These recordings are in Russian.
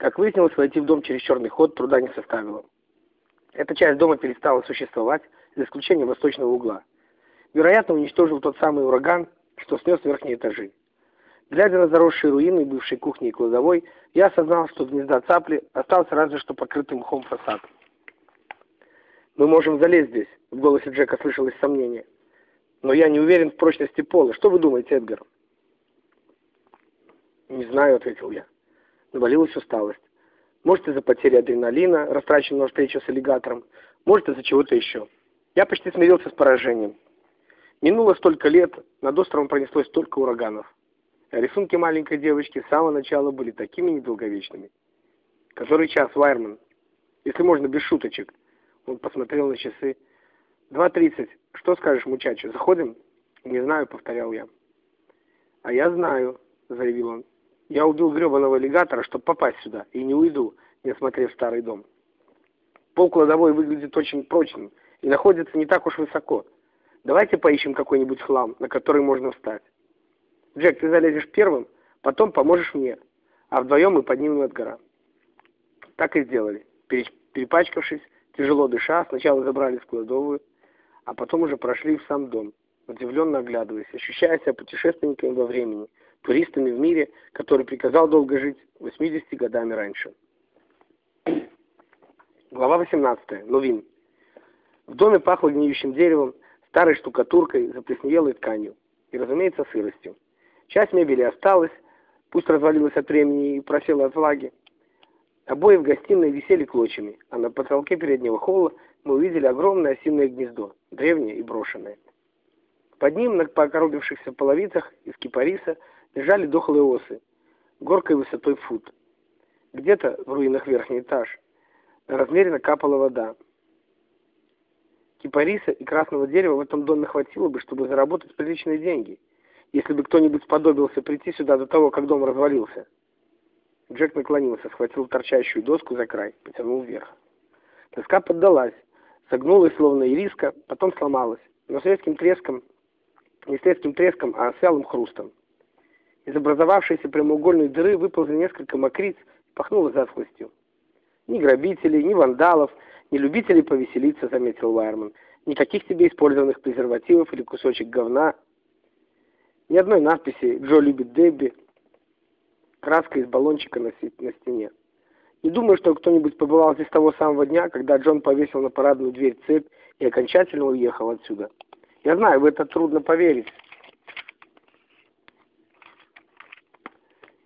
Как выяснилось, войти в дом через черный ход труда не составило. Эта часть дома перестала существовать, за исключением восточного угла. Вероятно, уничтожил тот самый ураган, что снес верхние этажи. Глядя на заросшие руины бывшей кухни и кладовой, я осознал, что гнезда цапли остался разве что покрытый мхом фасад. «Мы можем залезть здесь», — в голосе Джека слышалось сомнение. «Но я не уверен в прочности пола. Что вы думаете, Эдгар?» «Не знаю», — ответил я. Навалилась усталость. Может, из-за потери адреналина, растраченного встречу с аллигатором, может, из-за чего-то еще. Я почти смирился с поражением. Минуло столько лет, над островом пронеслось столько ураганов. Рисунки маленькой девочки с самого начала были такими недолговечными. Который час, Вайерман? Если можно, без шуточек. Он посмотрел на часы. «Два тридцать. Что скажешь, мучачо, заходим?» «Не знаю», — повторял я. «А я знаю», — заявил он. Я убил гребаного аллигатора, чтобы попасть сюда, и не уйду, не осмотрев старый дом. Пол кладовой выглядит очень прочным и находится не так уж высоко. Давайте поищем какой-нибудь хлам, на который можно встать. Джек, ты залезешь первым, потом поможешь мне, а вдвоем мы поднимем Эдгара. Так и сделали. Перепачкавшись, тяжело дыша, сначала забрались в кладовую, а потом уже прошли в сам дом, удивленно оглядываясь, ощущая себя путешественниками во времени – туристами в мире, который приказал долго жить 80 годами раньше. Глава 18. Новин. В доме пахло гниющим деревом, старой штукатуркой, заплесневелой тканью и, разумеется, сыростью. Часть мебели осталась, пусть развалилась от времени и просела от влаги. Обои в гостиной висели клочьями, а на потолке переднего холла мы увидели огромное осиное гнездо, древнее и брошенное. Под ним, на покоробившихся половицах из кипариса, лежали дохлые осы, горкой высотой фут. Где-то в руинах верхний этаж размеренно капала вода. Кипариса и красного дерева в этом доме хватило бы, чтобы заработать приличные деньги, если бы кто-нибудь сподобился прийти сюда до того, как дом развалился. Джек наклонился, схватил торчащую доску за край, потянул вверх. Доска поддалась, согнулась, словно ириска, потом сломалась, но с резким треском, не с резким треском, а с вялым хрустом. Из образовавшейся прямоугольной дыры выползли несколько мокриц и пахнуло затхлостью. Ни грабителей, ни вандалов, ни любителей повеселиться, заметил Вайерман. Никаких тебе использованных презервативов или кусочек говна. Ни одной надписи «Джо любит Дебби», краска из баллончика на, на стене. Не думаю, что кто-нибудь побывал здесь того самого дня, когда Джон повесил на парадную дверь цепь и окончательно уехал отсюда. Я знаю, в это трудно поверить.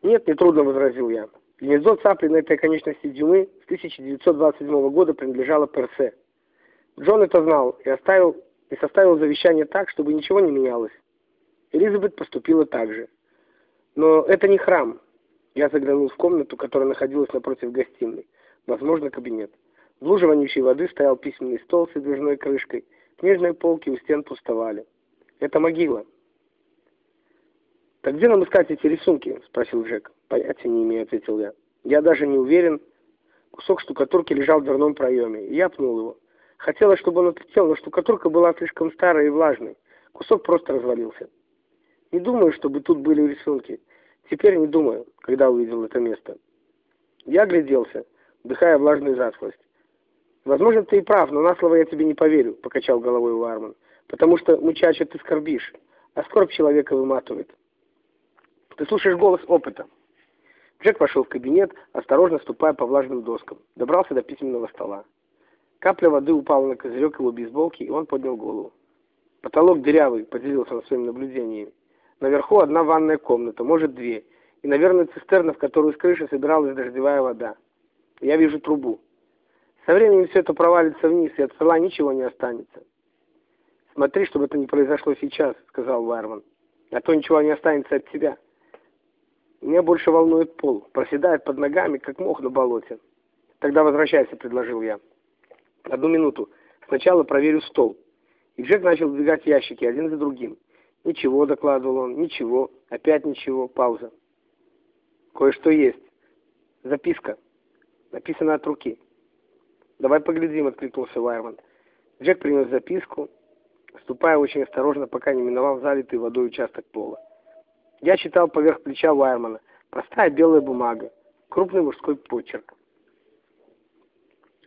«Нет, нетрудно», — возразил я. Гнездо цапли этой конечности дюмы с 1927 года принадлежало Персе. Джон это знал и, оставил, и составил завещание так, чтобы ничего не менялось. Элизабет поступила так же. Но это не храм. Я заглянул в комнату, которая находилась напротив гостиной. Возможно, кабинет. В луже вонючей воды стоял письменный стол с выдвижной крышкой. Книжные полки у стен пустовали. Это могила. «Так где нам искать эти рисунки?» — спросил Джек. «Понятия не имею», — ответил я. «Я даже не уверен». Кусок штукатурки лежал в дверном проеме, и я пнул его. Хотелось, чтобы он отлетел, но штукатурка была слишком старой и влажной. Кусок просто развалился. Не думаю, чтобы тут были рисунки. Теперь не думаю, когда увидел это место. Я огляделся, вдыхая влажную затхлость. «Возможно, ты и прав, но на слово я тебе не поверю», — покачал головой Уарман. «Потому что, мучача, ты скорбишь, а скорбь человека выматывает». Ты слушаешь голос опыта. Джек вошел в кабинет, осторожно ступая по влажным доскам. Добрался до письменного стола. Капля воды упала на козырек его бейсболки, и он поднял голову. Потолок дырявый, поделился он своими наблюдениями. Наверху одна ванная комната, может две, и, наверное, цистерна, в которую с крыши собиралась дождевая вода. Я вижу трубу. Со временем все это провалится вниз, и от стола ничего не останется. «Смотри, чтобы это не произошло сейчас», — сказал Вайерман. «А то ничего не останется от тебя». Меня больше волнует пол. Проседает под ногами, как мох на болоте. Тогда возвращайся, предложил я. Одну минуту. Сначала проверю стол. И Джек начал сдвигать ящики один за другим. Ничего, докладывал он, ничего, опять ничего, пауза. Кое-что есть. Записка. Написана от руки. Давай поглядим, откликнулся Вайерман. Джек принес записку, ступая очень осторожно, пока не миновал залитый водой участок пола. Я читал поверх плеча Вайермана. Простая белая бумага. Крупный мужской почерк.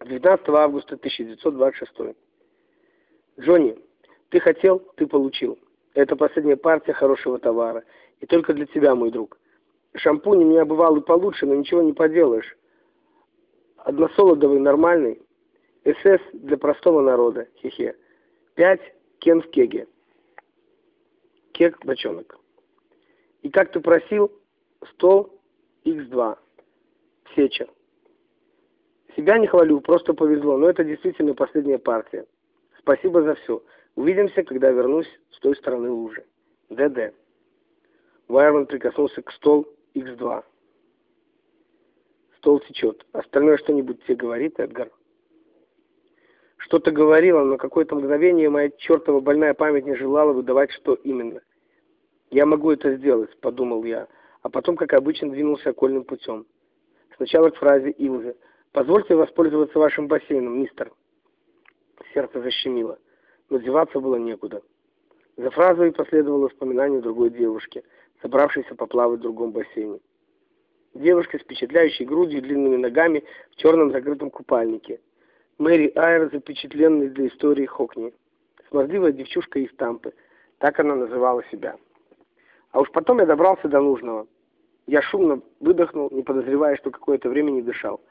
19 августа 1926. Джонни, ты хотел, ты получил. Это последняя партия хорошего товара. И только для тебя, мой друг. Шампунь у меня бывал и получше, но ничего не поделаешь. Односолодовый нормальный. СС для простого народа. Хе-хе. Пять кен в кеге. Кек бочонок. И как ты просил, стол Х2. Сеча. Себя не хвалю, просто повезло, но это действительно последняя партия. Спасибо за все. Увидимся, когда вернусь с той стороны лужи. ДД. Вайерман прикоснулся к стол Х2. Стол течет. Остальное что-нибудь тебе говорит, Эдгар? Что-то говорила, но какое-то мгновение моя чертова больная память не желала выдавать, что именно. «Я могу это сделать», — подумал я, а потом, как обычно, двинулся окольным путем. Сначала к фразе Илзы. «Позвольте воспользоваться вашим бассейном, мистер». Сердце защемило, но деваться было некуда. За фразой последовало вспоминание другой девушки, собравшейся поплавать в другом бассейне. Девушка с впечатляющей грудью и длинными ногами в черном закрытом купальнике. Мэри Айр, запечатленной для истории Хокни. Смазливая девчушка из Тампы. Так она называла себя. А уж потом я добрался до нужного. Я шумно выдохнул, не подозревая, что какое-то время не дышал.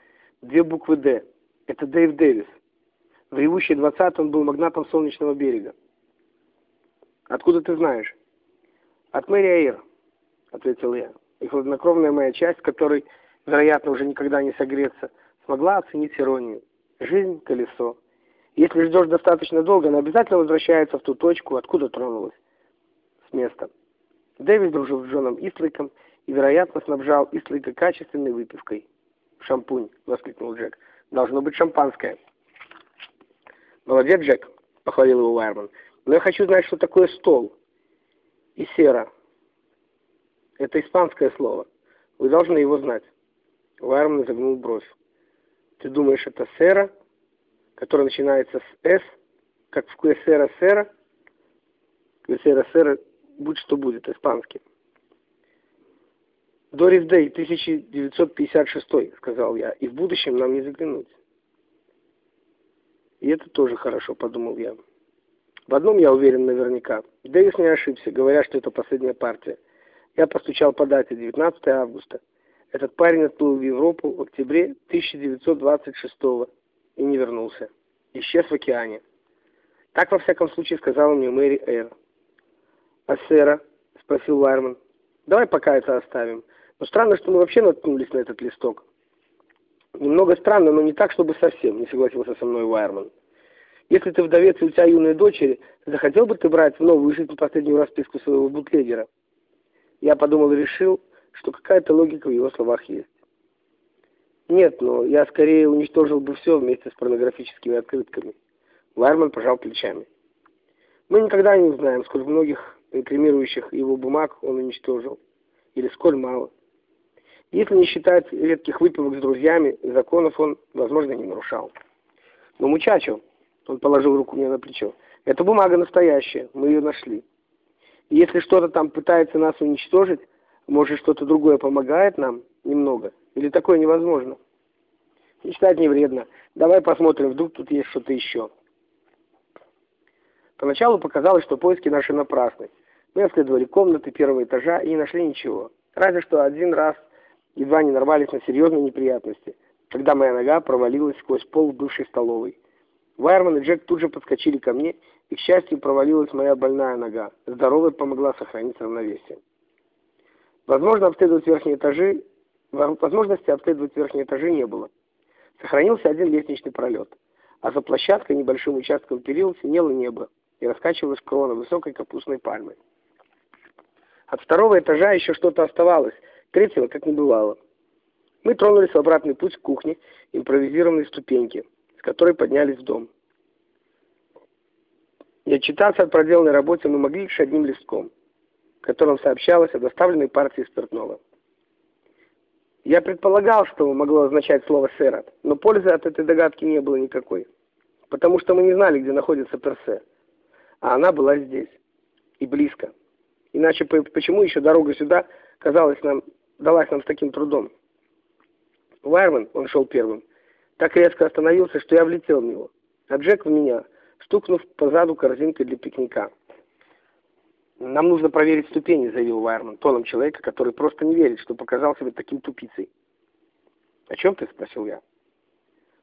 Две буквы «Д». Это Дэйв Дэвис. В ревущей 20 он был магнатом Солнечного берега. «Откуда ты знаешь?» «От Мэри Эйр», — ответил я. И хладнокровная моя часть, которой, вероятно, уже никогда не согреться, смогла оценить иронию. Жизнь — колесо. Если ждешь достаточно долго, она обязательно возвращается в ту точку, откуда тронулась. С места. Дэвид дружил с Джоном Истлейком и, вероятно, снабжал Истлейка качественной выпивкой. «Шампунь!» — воскликнул Джек. «Должно быть шампанское». «Молодец, Джек!» — похвалил его Уайерман. «Но я хочу знать, что такое стол. И сера. Это испанское слово. Вы должны его знать». Уайерман изогнул бровь. «Ты думаешь, это сера, которая начинается с «с», как в «квесера сера»?» «Квесера сера» будь что будет, испанский. Дорис Дэй, 1956, сказал я, и в будущем нам не заглянуть. И это тоже хорошо, подумал я. В одном я уверен наверняка. Дэвис не ошибся, говоря, что это последняя партия. Я постучал по дате 19 августа. Этот парень отплыл в Европу в октябре 1926 и не вернулся. Исчез в океане. Так, во всяком случае, сказала мне Мэри Эр. «А сэра?» — спросил Вайерман. «Давай пока это оставим. Но странно, что мы вообще наткнулись на этот листок». «Немного странно, но не так, чтобы совсем», — не согласился со мной Вайерман. «Если ты вдовец и у тебя юные дочери, захотел бы ты брать в новую жизнь последнюю расписку своего бутлегера?» Я подумал и решил, что какая-то логика в его словах есть. «Нет, но я скорее уничтожил бы все вместе с порнографическими открытками». Вайерман пожал плечами. «Мы никогда не узнаем, сколько многих инкримирующих его бумаг он уничтожил. Или сколь мало. Если не считать редких выпивок с друзьями, законов он, возможно, не нарушал. Но мучачо, он положил руку мне на плечо, эта бумага настоящая, мы ее нашли. И если что-то там пытается нас уничтожить, может что-то другое помогает нам немного, или такое невозможно. Мечтать не вредно. Давай посмотрим, вдруг тут есть что-то еще. Поначалу показалось, что поиски наши напрасны. Мы обследовали комнаты первого этажа и не нашли ничего. Разве что один раз едва не нарвались на серьезные неприятности, когда моя нога провалилась сквозь пол в бывшей столовой. Вайерман и Джек тут же подскочили ко мне, и, к счастью, провалилась моя больная нога. Здоровая помогла сохранить равновесие. Возможно, обследовать верхние этажи... Возможности обследовать верхние этажи не было. Сохранился один лестничный пролет, а за площадкой небольшим участком перил синело небо и раскачивалась крона высокой капустной пальмы. От второго этажа еще что-то оставалось, третьего как не бывало. Мы тронулись в обратный путь к кухне, импровизированной ступеньки, с которой поднялись в дом. И отчитаться от проделанной работе мы могли лишь одним листком, в котором сообщалось о доставленной партии спиртного. Я предполагал, что могло означать слово «сэра», но пользы от этой догадки не было никакой, потому что мы не знали, где находится Персе а она была здесь. И близко. Иначе почему еще дорога сюда казалась нам, далась нам с таким трудом? Вайерман, он шел первым, так резко остановился, что я влетел в него, а Джек в меня, стукнув позаду корзинкой для пикника. «Нам нужно проверить ступени», — заявил Вайерман, тоном человека, который просто не верит, что показал себя таким тупицей. «О чем ты?» — спросил я.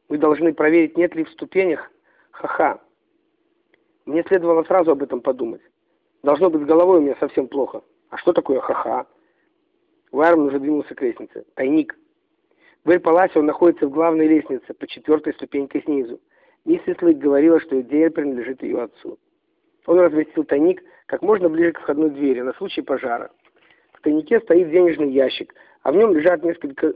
«Мы должны проверить, нет ли в ступенях ха-ха. Мне следовало сразу об этом подумать. Должно быть, с головой у меня совсем плохо. А что такое ха-ха?» Вайерман уже двинулся к лестнице. «Тайник». В Эль-Паласе он находится в главной лестнице, по четвертой ступеньке снизу. Миссис Лык говорила, что идея принадлежит ее отцу. Он разместил тайник как можно ближе к входной двери на случай пожара. В тайнике стоит денежный ящик, а в нем лежат несколько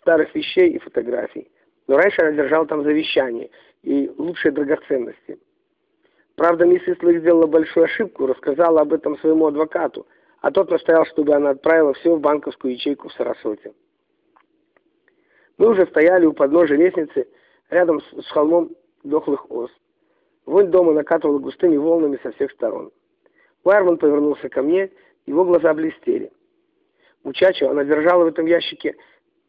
старых вещей и фотографий. Но раньше она держала там завещание и лучшие драгоценности. Правда, миссис Лык сделала большую ошибку, рассказала об этом своему адвокату, а тот настоял, чтобы она отправила все в банковскую ячейку в Сарасоте. Мы уже стояли у подножия лестницы, рядом с, холмом дохлых ос. Вонь дома накатывала густыми волнами со всех сторон. Вайерман повернулся ко мне, его глаза блестели. Мучачо она держала в этом ящике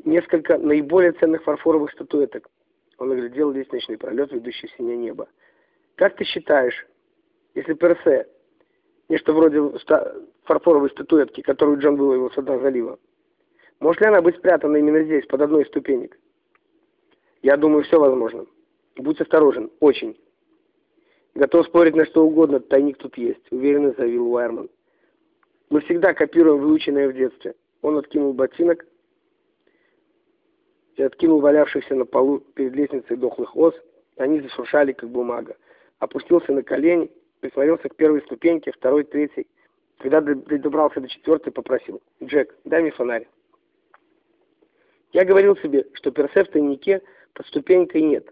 несколько наиболее ценных фарфоровых статуэток. Он оглядел лестничный пролет, ведущий в синее небо. «Как ты считаешь, если Персе, нечто вроде фарфоровой статуэтки, которую Джон выловил с дна залива, может ли она быть спрятана именно здесь, под одной из ступенек? Я думаю, все возможно. Будь осторожен, очень. Готов спорить на что угодно, тайник тут есть, уверенно заявил Уайерман. Мы всегда копируем выученное в детстве. Он откинул ботинок и откинул валявшихся на полу перед лестницей дохлых ос, они зашуршали, как бумага. Опустился на колени, присмотрелся к первой ступеньке, второй, третьей. Когда добрался до четвертой, попросил. «Джек, дай мне фонарь». Я говорил себе, что персе в тайнике под ступенькой нет.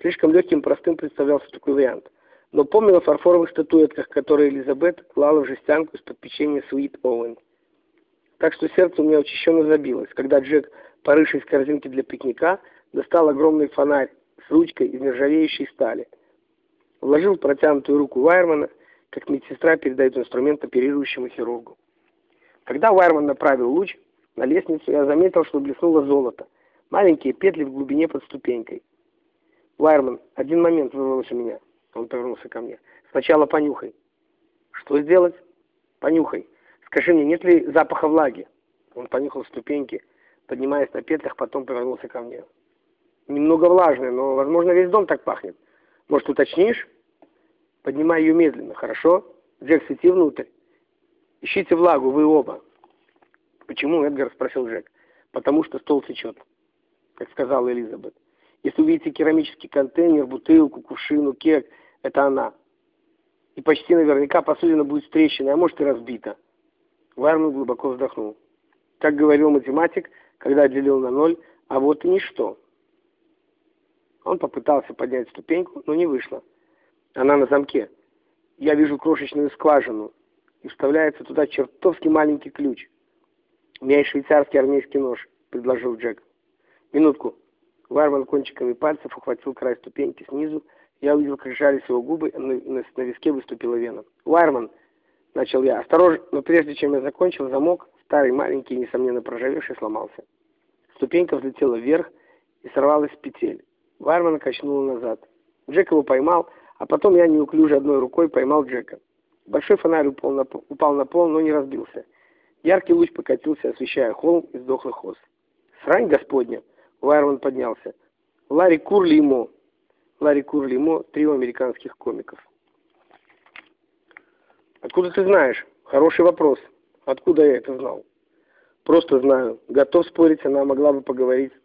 Слишком легким простым представлялся такой вариант. Но помнил о фарфоровых статуэтках, которые Элизабет клала в жестянку из-под печенья Суит Оуэн. Так что сердце у меня учащенно забилось, когда Джек, порывший из корзинки для пикника, достал огромный фонарь с ручкой из нержавеющей стали. Вложил протянутую руку Вайермана, как медсестра передает инструмент оперирующему хирургу. Когда Вайерман направил луч, на лестницу я заметил, что блеснуло золото. Маленькие петли в глубине под ступенькой. «Вайерман, один момент вырвалось у меня». Он повернулся ко мне. «Сначала понюхай». «Что сделать?» «Понюхай. Скажи мне, нет ли запаха влаги?» Он понюхал ступеньки, поднимаясь на петлях, потом повернулся ко мне. «Немного влажная, но, возможно, весь дом так пахнет. Может, уточнишь?» «Поднимай ее медленно, хорошо? Джек, свети внутрь. Ищите влагу, вы оба». «Почему, Эдгар?» — спросил Джек. «Потому что стол течет», — как сказала Элизабет. «Если увидите керамический контейнер, бутылку, кувшину, кек, это она. И почти наверняка посудина будет встречена, а может и разбита». Вайерман глубоко вздохнул. Как говорил математик, когда делил на ноль, а вот и ничто. Он попытался поднять ступеньку, но не вышло. Она на замке. Я вижу крошечную скважину, и вставляется туда чертовски маленький ключ. «У меня есть швейцарский армейский нож», — предложил Джек. «Минутку». Варван кончиками пальцев ухватил край ступеньки снизу. Я увидел, как сжались его губы, на, на, на виске выступила вена. «Вайерман!» — начал я. «Осторожно!» Но прежде чем я закончил, замок, старый, маленький, несомненно проржавевший, сломался. Ступенька взлетела вверх и сорвалась с петель. Вайерман качнула назад. Джек его поймал, а потом я неуклюже одной рукой поймал Джека. Большой фонарь упал на, упал на пол, но не разбился. Яркий луч покатился, освещая холм из дохлых ос. «Срань господня!» Вайерман поднялся. «Ларри Курли и Мо!» Ларри Курли и Мо – трио американских комиков. «Откуда ты знаешь?» «Хороший вопрос. Откуда я это знал?» «Просто знаю. Готов спорить, она могла бы поговорить